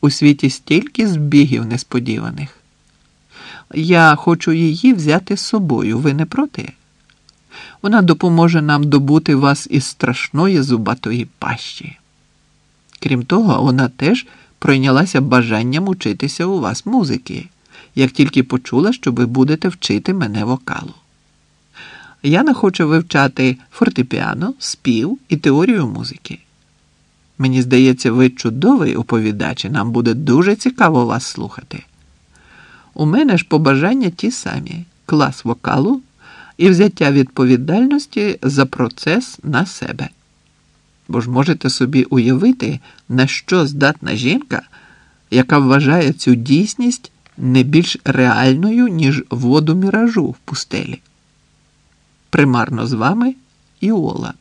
У світі стільки збігів несподіваних. Я хочу її взяти з собою. Ви не проти? Вона допоможе нам добути вас із страшної зубатої пащі. Крім того, вона теж пройнялася бажанням учитися у вас музики, як тільки почула, що ви будете вчити мене вокалу. Яна хоче вивчати фортепіано, спів і теорію музики. Мені здається, ви чудовий оповідач, і нам буде дуже цікаво вас слухати. У мене ж побажання ті самі: клас вокалу і взяття відповідальності за процес на себе. Бо ж можете собі уявити, на що здатна жінка, яка вважає цю дійсність не більш реальною, ніж воду міражу в пустелі. Примарно з вами Іола.